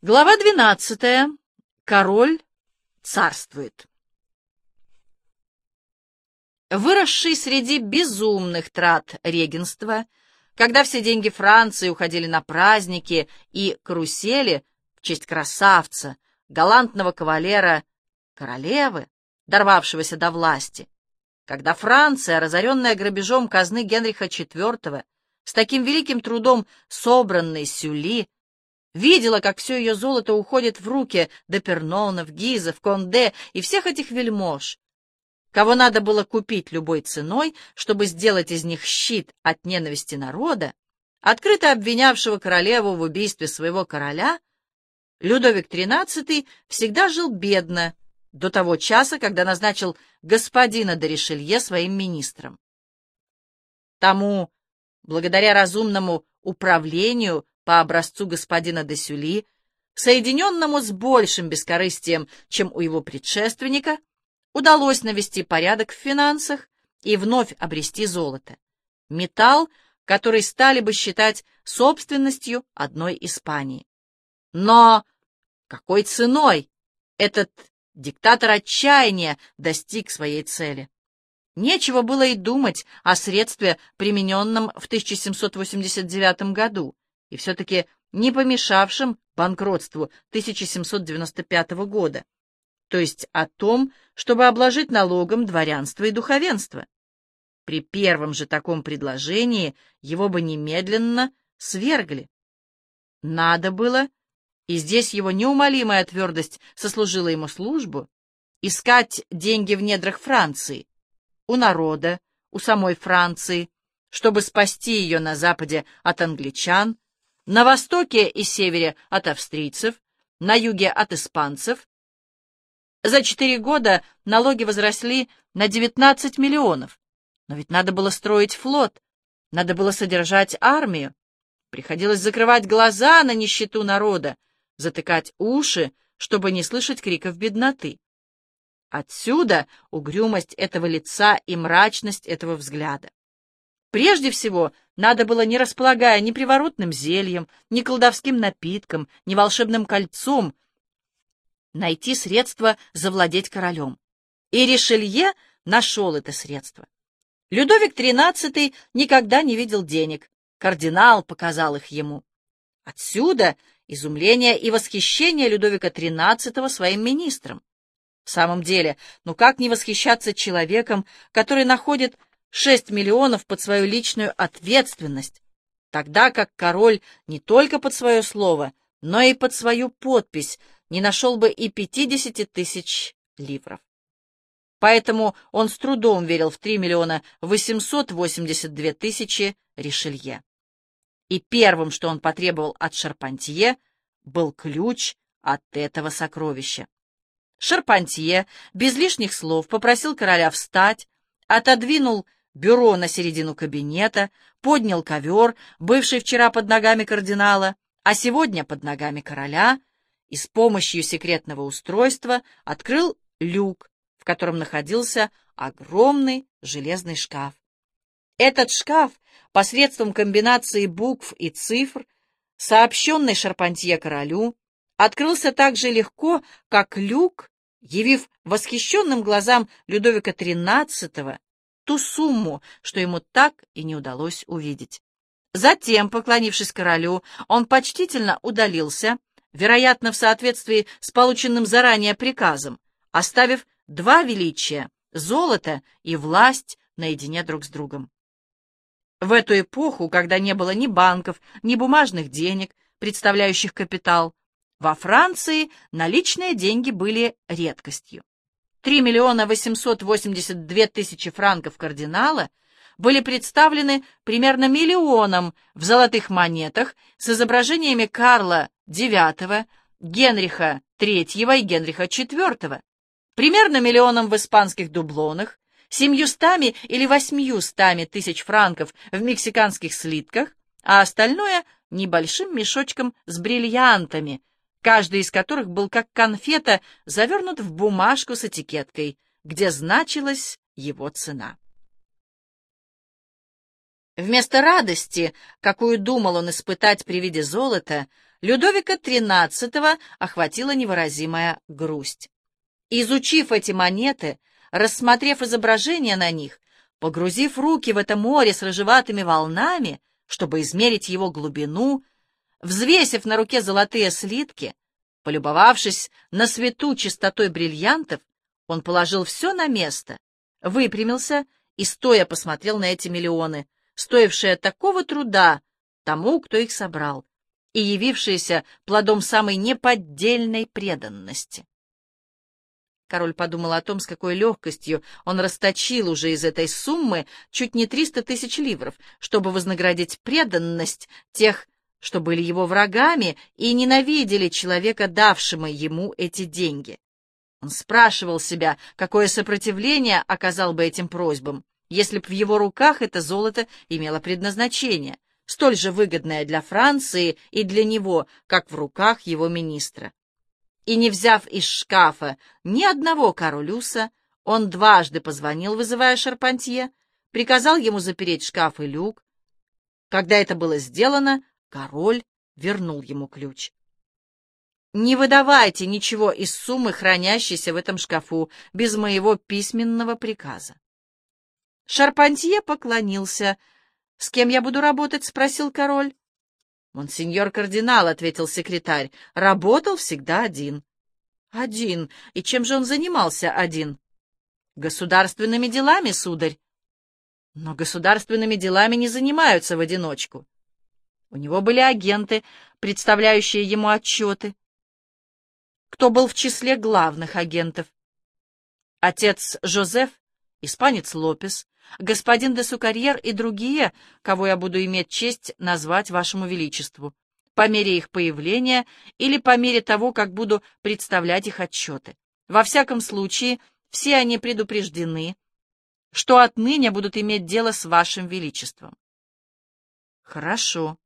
Глава двенадцатая. Король царствует. Выросший среди безумных трат регенства, когда все деньги Франции уходили на праздники и карусели в честь красавца, галантного кавалера королевы, дорвавшегося до власти, когда Франция, разоренная грабежом казны Генриха IV, с таким великим трудом собранной сюли, видела, как все ее золото уходит в руки Депернонов, Гизов, Конде и всех этих вельмож, кого надо было купить любой ценой, чтобы сделать из них щит от ненависти народа, открыто обвинявшего королеву в убийстве своего короля, Людовик XIII всегда жил бедно до того часа, когда назначил господина де Ришелье своим министром. Тому, благодаря разумному управлению по образцу господина де Сюли, соединенному с большим бескорыстием, чем у его предшественника, удалось навести порядок в финансах и вновь обрести золото. Металл, который стали бы считать собственностью одной Испании. Но какой ценой этот диктатор отчаяния достиг своей цели? Нечего было и думать о средстве, примененном в 1789 году, и все-таки не помешавшим банкротству 1795 года, то есть о том, чтобы обложить налогом дворянство и духовенство. При первом же таком предложении его бы немедленно свергли. Надо было, и здесь его неумолимая твердость сослужила ему службу, искать деньги в недрах Франции, у народа, у самой Франции, чтобы спасти ее на западе от англичан, на востоке и севере от австрийцев, на юге от испанцев. За четыре года налоги возросли на 19 миллионов. Но ведь надо было строить флот, надо было содержать армию. Приходилось закрывать глаза на нищету народа, затыкать уши, чтобы не слышать криков бедноты. Отсюда угрюмость этого лица и мрачность этого взгляда. Прежде всего, надо было, не располагая ни приворотным зельем, ни колдовским напитком, ни волшебным кольцом, найти средство завладеть королем. И Ришелье нашел это средство. Людовик XIII никогда не видел денег, кардинал показал их ему. Отсюда изумление и восхищение Людовика XIII своим министром. В самом деле, ну как не восхищаться человеком, который находит 6 миллионов под свою личную ответственность, тогда как король не только под свое слово, но и под свою подпись не нашел бы и 50 тысяч ливров. Поэтому он с трудом верил в 3 миллиона 882 тысячи Ришелье. И первым, что он потребовал от Шарпантье, был ключ от этого сокровища. Шарпантье без лишних слов попросил короля встать, отодвинул бюро на середину кабинета, поднял ковер, бывший вчера под ногами кардинала, а сегодня под ногами короля, и с помощью секретного устройства открыл люк, в котором находился огромный железный шкаф. Этот шкаф посредством комбинации букв и цифр, сообщенный Шарпантье королю, открылся так же легко, как люк, явив восхищенным глазам Людовика XIII ту сумму, что ему так и не удалось увидеть. Затем, поклонившись королю, он почтительно удалился, вероятно, в соответствии с полученным заранее приказом, оставив два величия — золото и власть наедине друг с другом. В эту эпоху, когда не было ни банков, ни бумажных денег, представляющих капитал, во Франции наличные деньги были редкостью. 3 миллиона 882 тысячи франков кардинала были представлены примерно миллионом в золотых монетах с изображениями Карла IX, Генриха III и Генриха IV, примерно миллионом в испанских дублонах, семьюстами или восьмиюстами тысяч франков в мексиканских слитках, а остальное — небольшим мешочком с бриллиантами, каждый из которых был как конфета завернут в бумажку с этикеткой, где значилась его цена. Вместо радости, какую думал он испытать при виде золота, Людовика XIII охватила невыразимая грусть. Изучив эти монеты, рассмотрев изображения на них, погрузив руки в это море с рыжеватыми волнами, чтобы измерить его глубину, взвесив на руке золотые слитки, полюбовавшись на свету чистотой бриллиантов, он положил все на место, выпрямился и стоя посмотрел на эти миллионы, стоившие такого труда тому, кто их собрал, и явившиеся плодом самой неподдельной преданности. Король подумал о том, с какой легкостью он расточил уже из этой суммы чуть не триста тысяч ливров, чтобы вознаградить преданность тех, что были его врагами и ненавидели человека, давшего ему эти деньги. Он спрашивал себя, какое сопротивление оказал бы этим просьбам, если б в его руках это золото имело предназначение, столь же выгодное для Франции и для него, как в руках его министра и, не взяв из шкафа ни одного королюса, он дважды позвонил, вызывая Шарпантье, приказал ему запереть шкаф и люк. Когда это было сделано, король вернул ему ключ. «Не выдавайте ничего из суммы, хранящейся в этом шкафу, без моего письменного приказа». Шарпантье поклонился. «С кем я буду работать?» — спросил король. «Монсеньор кардинал», — ответил секретарь, — «работал всегда один». «Один? И чем же он занимался один?» «Государственными делами, сударь». Но государственными делами не занимаются в одиночку. У него были агенты, представляющие ему отчеты. Кто был в числе главных агентов? Отец Жозеф, испанец Лопес, господин де Сукарьер и другие, кого я буду иметь честь назвать вашему величеству, по мере их появления или по мере того, как буду представлять их отчеты. Во всяком случае, все они предупреждены, что отныне будут иметь дело с вашим величеством. Хорошо.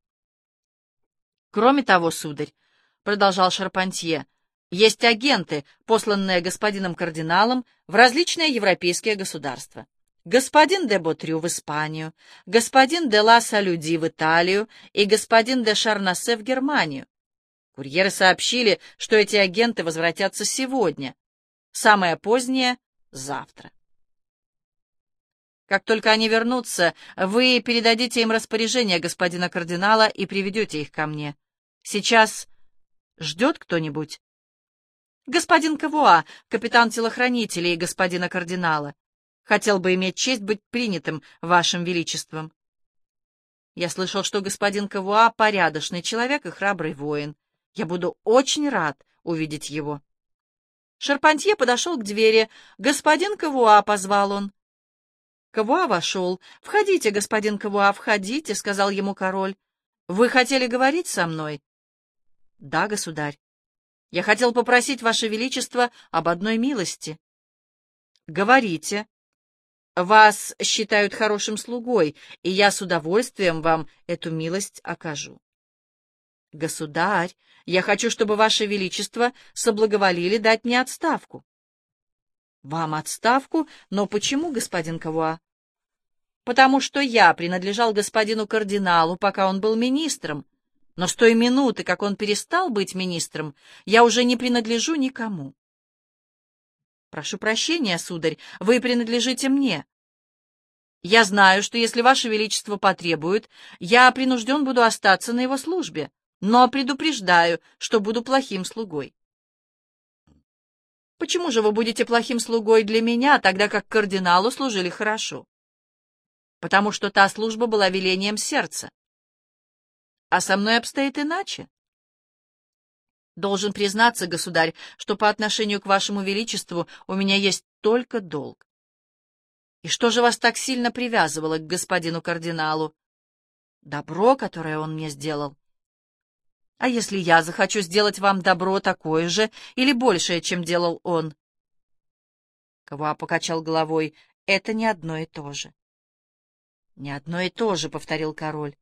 Кроме того, сударь, — продолжал Шарпантье, — есть агенты, посланные господином кардиналом в различные европейские государства господин де Ботрю в Испанию, господин де Ла Салюди в Италию и господин де Шарнасе в Германию. Курьеры сообщили, что эти агенты возвратятся сегодня, самое позднее — завтра. Как только они вернутся, вы передадите им распоряжение господина кардинала и приведете их ко мне. Сейчас ждет кто-нибудь? Господин Кавуа, капитан телохранителей господина кардинала. Хотел бы иметь честь быть принятым вашим величеством. Я слышал, что господин Кавуа — порядочный человек и храбрый воин. Я буду очень рад увидеть его. Шарпантье подошел к двери. «Господин Кавуа!» — позвал он. Кавуа вошел. «Входите, господин Кавуа, входите», — сказал ему король. «Вы хотели говорить со мной?» «Да, государь. Я хотел попросить, Ваше Величество, об одной милости». «Говорите», вас считают хорошим слугой, и я с удовольствием вам эту милость окажу. Государь, я хочу, чтобы Ваше Величество соблаговолили дать мне отставку. Вам отставку? Но почему, господин Кавуа? Потому что я принадлежал господину кардиналу, пока он был министром, но с той минуты, как он перестал быть министром, я уже не принадлежу никому. Прошу прощения, сударь, вы принадлежите мне. Я знаю, что если Ваше Величество потребует, я принужден буду остаться на его службе, но предупреждаю, что буду плохим слугой. Почему же вы будете плохим слугой для меня, тогда как кардиналу служили хорошо? Потому что та служба была велением сердца. А со мной обстоит иначе. Должен признаться, государь, что по отношению к вашему величеству у меня есть только долг. И что же вас так сильно привязывало к господину кардиналу? Добро, которое он мне сделал. А если я захочу сделать вам добро такое же или большее, чем делал он? Кава покачал головой. Это не одно и то же. Не одно и то же, — повторил король.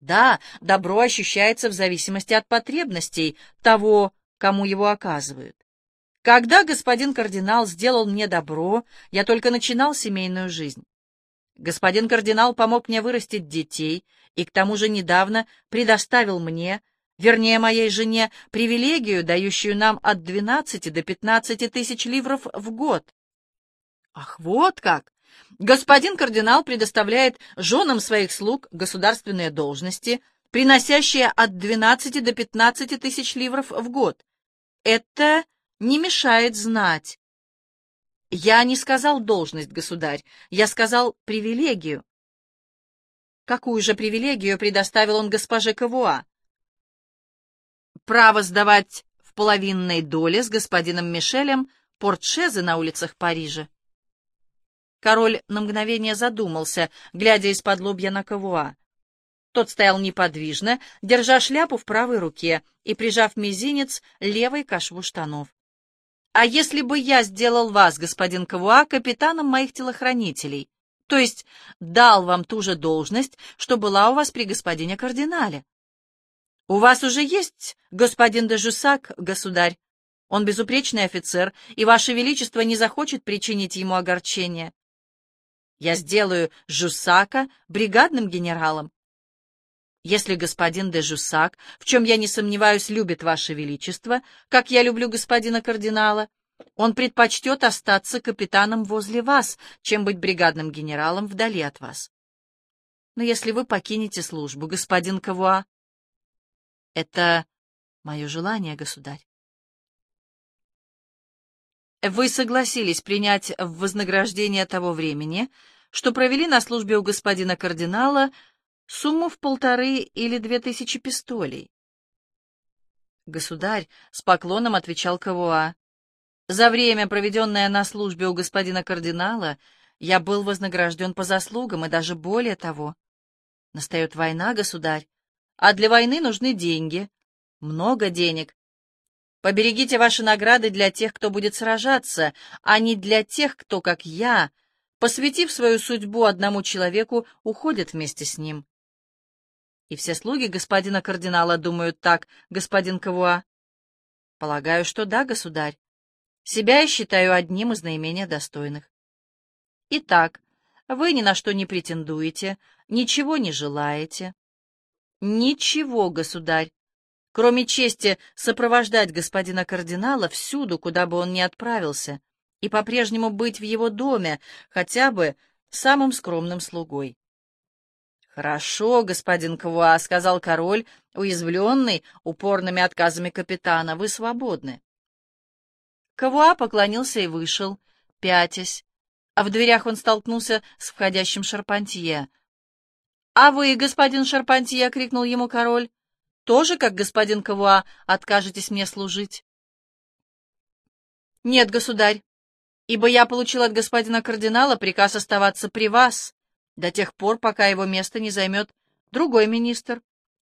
Да, добро ощущается в зависимости от потребностей того, кому его оказывают. Когда господин кардинал сделал мне добро, я только начинал семейную жизнь. Господин кардинал помог мне вырастить детей и к тому же недавно предоставил мне, вернее моей жене, привилегию, дающую нам от 12 до 15 тысяч ливров в год. Ах, вот как! Господин кардинал предоставляет женам своих слуг государственные должности, приносящие от 12 до 15 тысяч ливров в год. Это не мешает знать, я не сказал должность, государь, я сказал привилегию. Какую же привилегию предоставил он госпоже Кавуа? Право сдавать в половинной доле с господином Мишелем портшезы на улицах Парижа. Король на мгновение задумался, глядя из-под лобья на Кавуа. Тот стоял неподвижно, держа шляпу в правой руке и прижав мизинец левой к шву штанов. А если бы я сделал вас, господин Кавуа, капитаном моих телохранителей, то есть дал вам ту же должность, что была у вас при господине кардинале? У вас уже есть господин де Жусак, государь. Он безупречный офицер, и ваше величество не захочет причинить ему огорчение. Я сделаю Жусака бригадным генералом. Если господин де Жусак, в чем я не сомневаюсь, любит ваше величество, как я люблю господина кардинала, он предпочтет остаться капитаном возле вас, чем быть бригадным генералом вдали от вас. Но если вы покинете службу, господин Кавуа, это мое желание, государь. Вы согласились принять в вознаграждение того времени, что провели на службе у господина кардинала, сумму в полторы или две тысячи пистолей. Государь с поклоном отвечал Кавуа. За время, проведенное на службе у господина кардинала, я был вознагражден по заслугам и даже более того. Настает война, государь, а для войны нужны деньги, много денег. Поберегите ваши награды для тех, кто будет сражаться, а не для тех, кто, как я, посвятив свою судьбу одному человеку, уходит вместе с ним. И все слуги господина кардинала думают так, господин Кавуа? Полагаю, что да, государь. Себя я считаю одним из наименее достойных. Итак, вы ни на что не претендуете, ничего не желаете. Ничего, государь, кроме чести сопровождать господина кардинала всюду, куда бы он ни отправился, и по-прежнему быть в его доме, хотя бы самым скромным слугой. «Хорошо, господин Квуа», — сказал король, уязвленный упорными отказами капитана, — «вы свободны». Квуа поклонился и вышел, пятясь, а в дверях он столкнулся с входящим Шарпантье. «А вы, господин Шарпантье», — крикнул ему король, — «тоже, как господин Кавуа, откажетесь мне служить?» «Нет, государь, ибо я получил от господина кардинала приказ оставаться при вас, до тех пор, пока его место не займет другой министр,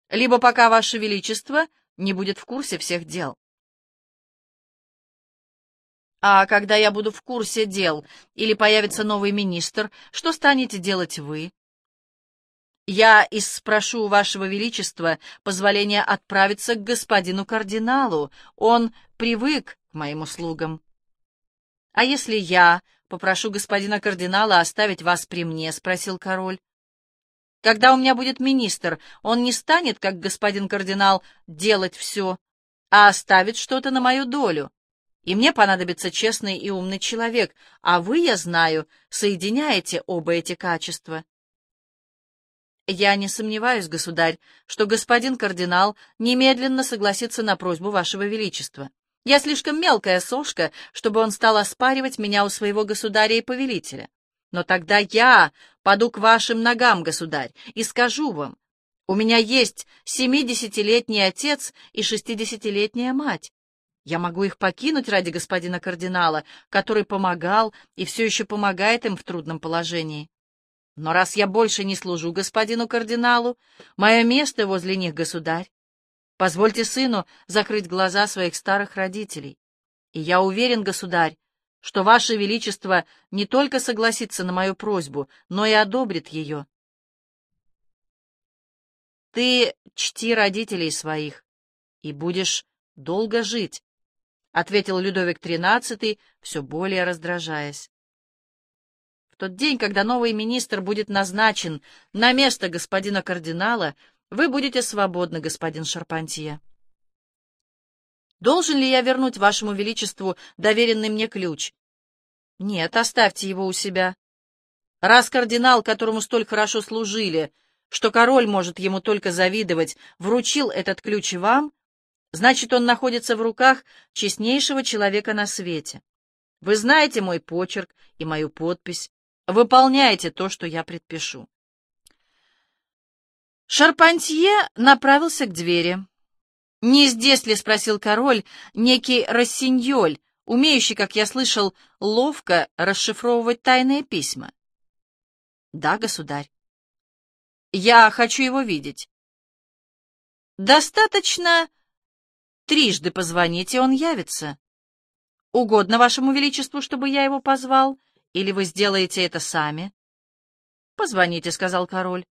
либо пока Ваше Величество не будет в курсе всех дел. А когда я буду в курсе дел или появится новый министр, что станете делать вы? Я и спрошу у Вашего Величества позволения отправиться к господину кардиналу. Он привык к моим услугам. А если я попрошу господина кардинала оставить вас при мне?» — спросил король. «Когда у меня будет министр, он не станет, как господин кардинал, делать все, а оставит что-то на мою долю. И мне понадобится честный и умный человек, а вы, я знаю, соединяете оба эти качества». «Я не сомневаюсь, государь, что господин кардинал немедленно согласится на просьбу вашего величества. Я слишком мелкая сошка, чтобы он стал оспаривать меня у своего государя и повелителя. Но тогда я паду к вашим ногам, государь, и скажу вам, у меня есть семидесятилетний отец и шестидесятилетняя мать. Я могу их покинуть ради господина кардинала, который помогал и все еще помогает им в трудном положении. Но раз я больше не служу господину кардиналу, мое место возле них, государь. Позвольте сыну закрыть глаза своих старых родителей. И я уверен, государь, что Ваше Величество не только согласится на мою просьбу, но и одобрит ее. Ты чти родителей своих и будешь долго жить, — ответил Людовик XIII, все более раздражаясь. В тот день, когда новый министр будет назначен на место господина кардинала, вы будете свободны, господин Шарпантье. Должен ли я вернуть вашему величеству доверенный мне ключ? Нет, оставьте его у себя. Раз кардинал, которому столь хорошо служили, что король может ему только завидовать, вручил этот ключ вам, значит, он находится в руках честнейшего человека на свете. Вы знаете мой почерк и мою подпись. Выполняйте то, что я предпишу. Шарпантье направился к двери. «Не здесь ли?» — спросил король, некий рассиньоль, умеющий, как я слышал, ловко расшифровывать тайные письма. «Да, государь». «Я хочу его видеть». «Достаточно трижды позвонить, и он явится. Угодно вашему величеству, чтобы я его позвал, или вы сделаете это сами?» «Позвоните», — сказал король.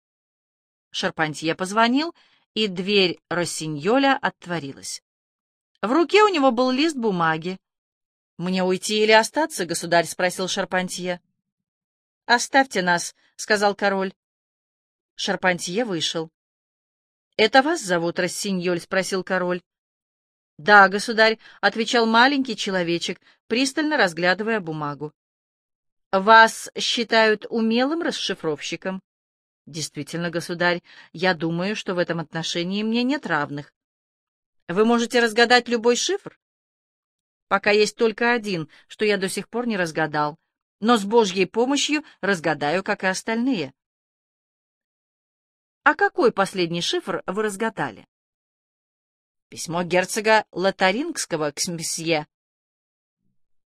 Шарпантье позвонил, и дверь Россиньоля отворилась. В руке у него был лист бумаги. «Мне уйти или остаться?» — государь спросил Шарпантье. «Оставьте нас», — сказал король. Шарпантье вышел. «Это вас зовут Рассиньоль?» — спросил король. «Да, государь», — отвечал маленький человечек, пристально разглядывая бумагу. «Вас считают умелым расшифровщиком?» Действительно, государь, я думаю, что в этом отношении мне нет равных. Вы можете разгадать любой шифр? Пока есть только один, что я до сих пор не разгадал, но с Божьей помощью разгадаю, как и остальные. А какой последний шифр вы разгадали? Письмо герцога Лотарингского к месье.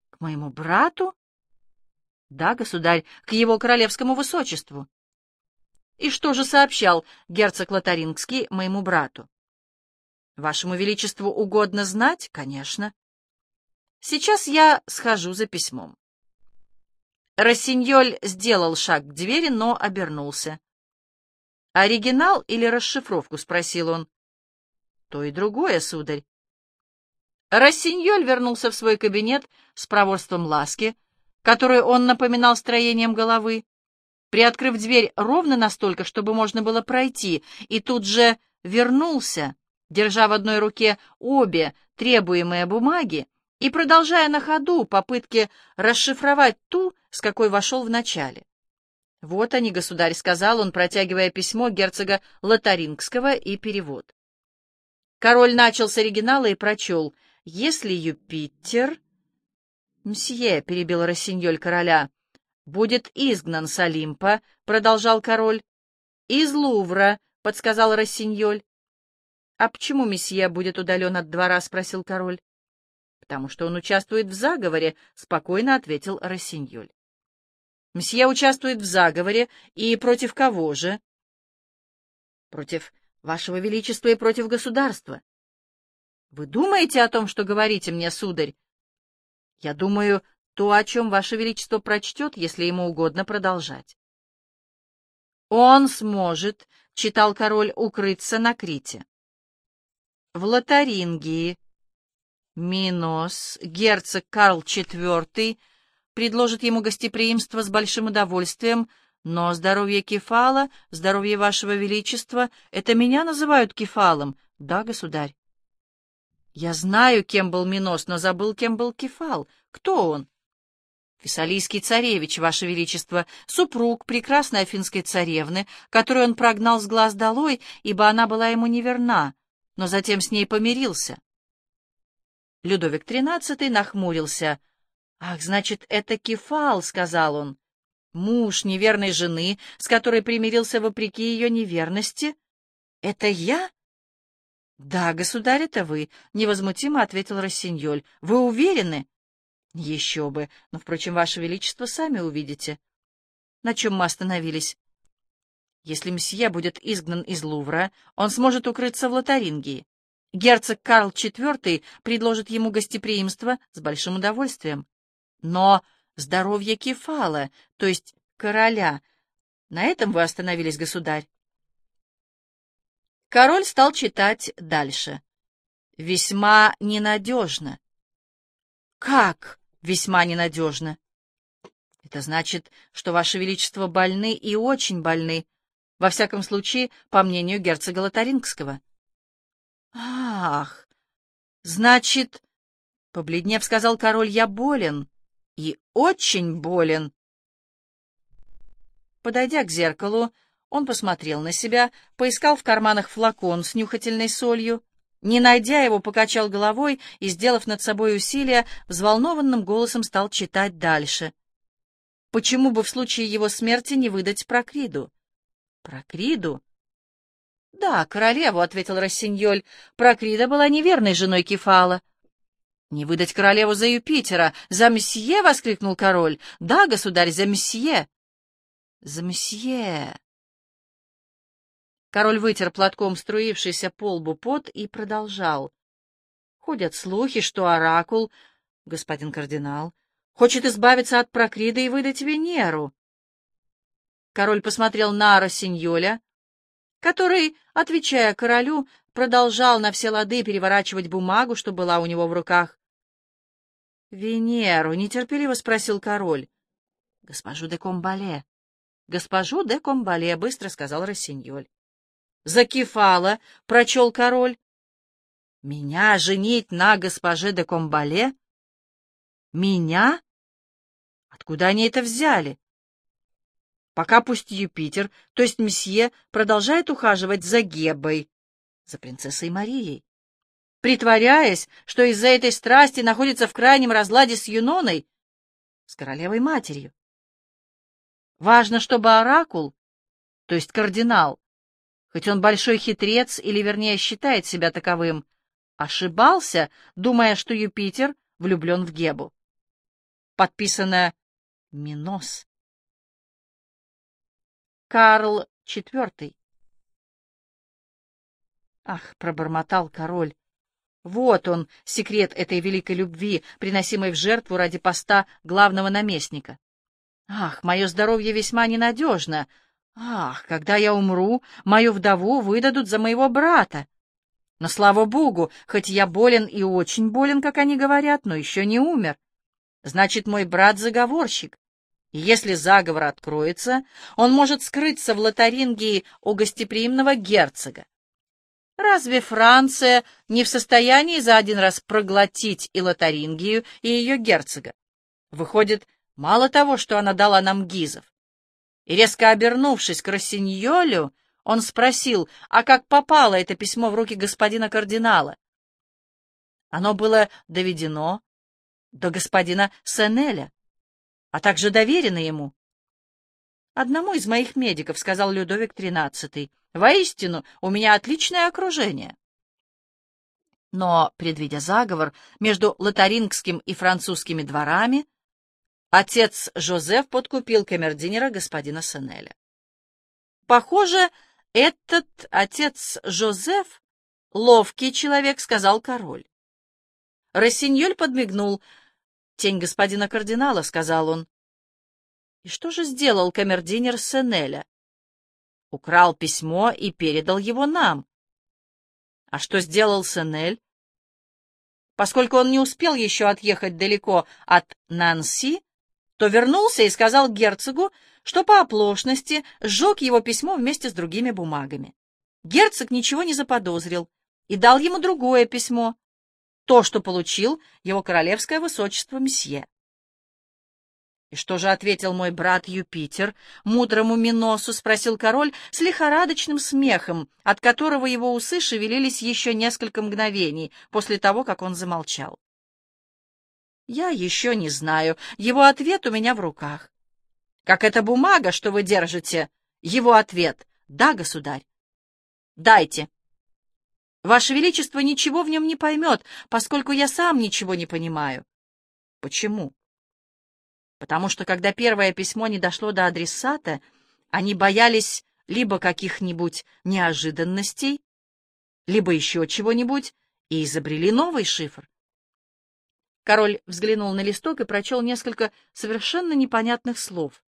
К моему брату? Да, государь, к его королевскому высочеству. И что же сообщал герцог Лотарингский моему брату? Вашему Величеству угодно знать? Конечно. Сейчас я схожу за письмом. Рассиньоль сделал шаг к двери, но обернулся. «Оригинал или расшифровку?» — спросил он. «То и другое, сударь». Рассиньоль вернулся в свой кабинет с проворством ласки, которую он напоминал строением головы, приоткрыв дверь ровно настолько, чтобы можно было пройти, и тут же вернулся, держа в одной руке обе требуемые бумаги и продолжая на ходу попытки расшифровать ту, с какой вошел в начале. «Вот они, государь», — сказал он, протягивая письмо герцога Лотарингского и перевод. Король начал с оригинала и прочел «Если Юпитер...» «Мсье», — перебил Рассиньоль короля, будет изгнан с Олимпа, — продолжал король. — Из Лувра, — подсказал Рассиньоль. — А почему месье будет удален от двора? — спросил король. — Потому что он участвует в заговоре, — спокойно ответил Рассиньоль. — Месье участвует в заговоре, и против кого же? — Против вашего величества и против государства. — Вы думаете о том, что говорите мне, сударь? — Я думаю то, о чем Ваше Величество прочтет, если ему угодно продолжать. «Он сможет», — читал король, — «укрыться на Крите». В Лотарингии Минос, герцог Карл IV, предложит ему гостеприимство с большим удовольствием, но здоровье Кефала, здоровье Вашего Величества, это меня называют Кефалом. Да, государь. Я знаю, кем был Минос, но забыл, кем был Кефал. Кто он? Фессалийский царевич, Ваше Величество, супруг прекрасной афинской царевны, которую он прогнал с глаз долой, ибо она была ему неверна, но затем с ней помирился. Людовик XIII нахмурился. «Ах, значит, это Кефал», — сказал он. «Муж неверной жены, с которой примирился вопреки ее неверности? Это я?» «Да, государь, это вы», — невозмутимо ответил Рассиньоль. «Вы уверены?» Еще бы. Но, впрочем, Ваше Величество, сами увидите. На чем мы остановились? Если месье будет изгнан из Лувра, он сможет укрыться в Лотарингии. Герцог Карл IV предложит ему гостеприимство с большим удовольствием. Но здоровье Кефала, то есть короля, на этом вы остановились, государь. Король стал читать дальше. Весьма ненадежно. Как? Весьма ненадежно. Это значит, что, Ваше Величество, больны и очень больны, во всяком случае, по мнению герцога Лотарингского. Ах, значит, побледнев сказал король, я болен, и очень болен. Подойдя к зеркалу, он посмотрел на себя, поискал в карманах флакон с нюхательной солью, не найдя его, покачал головой и, сделав над собой усилие, взволнованным голосом стал читать дальше. Почему бы в случае его смерти не выдать Прокриду? Прокриду? Да, королеву, — ответил Рассиньоль. Прокрида была неверной женой Кефала. «Не выдать королеву за Юпитера! За месье!» — воскликнул король. «Да, государь, за месье!» «За месье!» Король вытер платком струившийся по лбу пот и продолжал. Ходят слухи, что оракул, господин кардинал, хочет избавиться от Прокрида и выдать Венеру. Король посмотрел на Росиньоля, который, отвечая королю, продолжал на все лады переворачивать бумагу, что была у него в руках. «Венеру?» — нетерпеливо спросил король. «Госпожу де Комбале». «Госпожу де Комбале», — быстро сказал Рассиньоль. Закифала, — прочел король. Меня женить на госпоже де Комбале? Меня? Откуда они это взяли? Пока пусть Юпитер, то есть месье, продолжает ухаживать за Гебой, за принцессой Марией, притворяясь, что из-за этой страсти находится в крайнем разладе с Юноной, с королевой матерью. Важно, чтобы оракул, то есть кардинал, хоть он большой хитрец, или вернее считает себя таковым, ошибался, думая, что Юпитер влюблен в Гебу. Подписано Минос. Карл IV. Ах, пробормотал король. Вот он, секрет этой великой любви, приносимой в жертву ради поста главного наместника. Ах, мое здоровье весьма ненадежно. Ах, когда я умру, мою вдову выдадут за моего брата. Но, слава богу, хоть я болен и очень болен, как они говорят, но еще не умер. Значит, мой брат заговорщик. И если заговор откроется, он может скрыться в Лотарингии у гостеприимного герцога. Разве Франция не в состоянии за один раз проглотить и Лотарингию, и ее герцога? Выходит, мало того, что она дала нам гизов, и, резко обернувшись к Рассиньолю, он спросил, а как попало это письмо в руки господина кардинала? Оно было доведено до господина Сенеля, а также доверено ему. «Одному из моих медиков», — сказал Людовик XIII, — «воистину, у меня отличное окружение». Но, предвидя заговор между лотарингским и французскими дворами, Отец Жозеф подкупил камердинера господина Сенеля. Похоже, этот отец Жозеф — ловкий человек, — сказал король. Рассиньоль подмигнул. «Тень господина кардинала», — сказал он. И что же сделал камердинер Сенеля? Украл письмо и передал его нам. А что сделал Сенель? Поскольку он не успел еще отъехать далеко от Нанси, то вернулся и сказал герцогу, что по оплошности сжег его письмо вместе с другими бумагами. Герцог ничего не заподозрил и дал ему другое письмо, то, что получил его королевское высочество месье. «И что же ответил мой брат Юпитер, мудрому Миносу?» — спросил король с лихорадочным смехом, от которого его усы шевелились еще несколько мгновений после того, как он замолчал. Я еще не знаю. Его ответ у меня в руках. Как эта бумага, что вы держите? Его ответ. Да, государь. Дайте. Ваше Величество ничего в нем не поймет, поскольку я сам ничего не понимаю. Почему? Потому что, когда первое письмо не дошло до адресата, они боялись либо каких-нибудь неожиданностей, либо еще чего-нибудь, и изобрели новый шифр. Король взглянул на листок и прочел несколько совершенно непонятных слов.